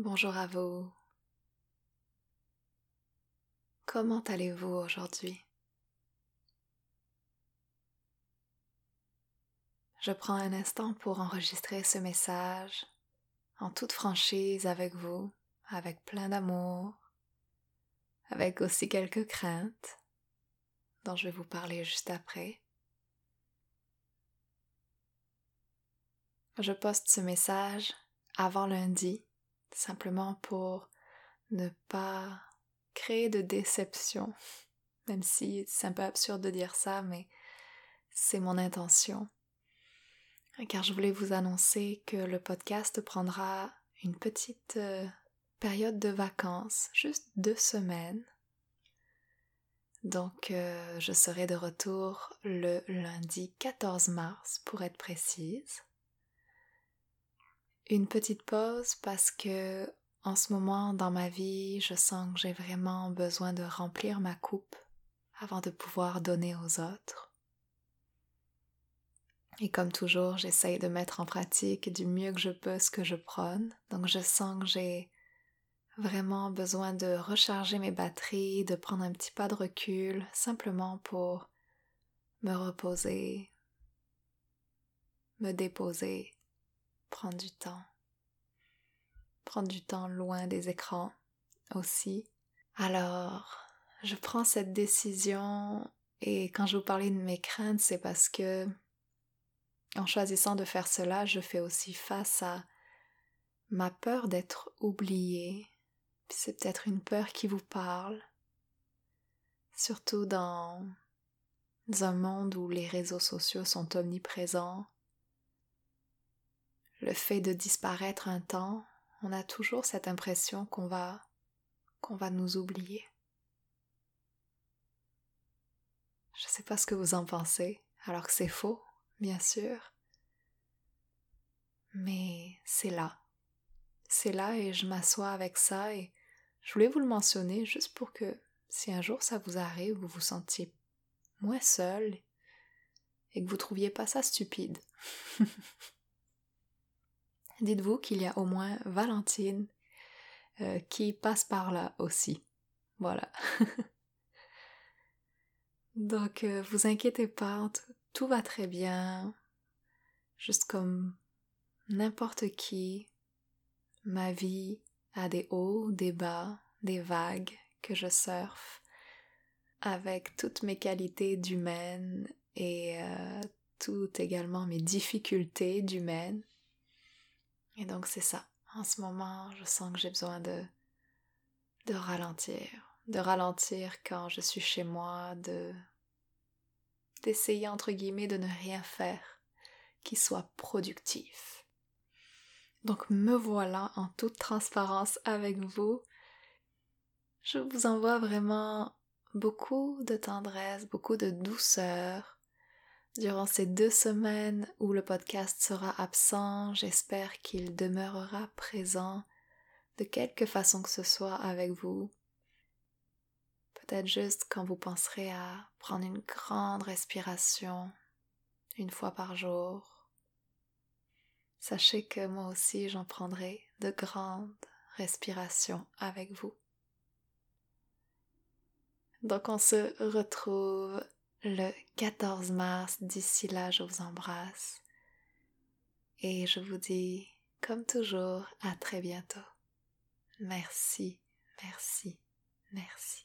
Bonjour à vous. Comment allez-vous aujourd'hui? Je prends un instant pour enregistrer ce message en toute franchise avec vous, avec plein d'amour, avec aussi quelques craintes dont je vais vous parler juste après. Je poste ce message avant lundi, simplement pour ne pas créer de déception, même si c'est un peu absurde de dire ça, mais c'est mon intention. Car je voulais vous annoncer que le podcast prendra une petite euh, période de vacances, juste deux semaines. Donc euh, je serai de retour le lundi 14 mars pour être précise. Une petite pause parce que en ce moment dans ma vie, je sens que j'ai vraiment besoin de remplir ma coupe avant de pouvoir donner aux autres. Et comme toujours, j'essaye de mettre en pratique du mieux que je peux ce que je prône. Donc je sens que j'ai vraiment besoin de recharger mes batteries, de prendre un petit pas de recul, simplement pour me reposer, me déposer, prendre du temps. Prendre du temps loin des écrans aussi. Alors, je prends cette décision et quand je vous parlais de mes craintes, c'est parce que en choisissant de faire cela, je fais aussi face à ma peur d'être oubliée, c'est peut-être une peur qui vous parle, surtout dans un monde où les réseaux sociaux sont omniprésents. Le fait de disparaître un temps, on a toujours cette impression qu'on va qu'on va nous oublier. Je ne sais pas ce que vous en pensez, alors que c'est faux, bien sûr. Mais c'est là. C'est là et je m'assois avec ça et je voulais vous le mentionner juste pour que si un jour ça vous arrive, vous vous sentiez moins seul et que vous trouviez pas ça stupide. Dites-vous qu'il y a au moins Valentine euh, qui passe par là aussi. Voilà. Donc, euh, vous inquiétez pas, tout va très bien. Juste comme n'importe qui, ma vie a des hauts, des bas, des vagues que je surfe avec toutes mes qualités d'humaine et euh, toutes également mes difficultés d'humaine. Et donc c'est ça. En ce moment, je sens que j'ai besoin de ralentir, de ralentir quand je suis chez moi, de d'essayer entre guillemets de ne rien faire qui soit productif. Donc me voilà en toute transparence avec vous. Je vous envoie vraiment beaucoup de tendresse, beaucoup de douceur. Durant ces deux semaines où le podcast sera absent, j'espère qu'il demeurera présent de quelque façon que ce soit avec vous. Peut-être juste quand vous penserez à prendre une grande respiration une fois par jour Sachez que moi aussi j'en prendrai de grandes respirations avec vous. Donc on se retrouve le 14 mars. D'ici là, je vous embrasse. Et je vous dis, comme toujours, à très bientôt. Merci, merci, merci.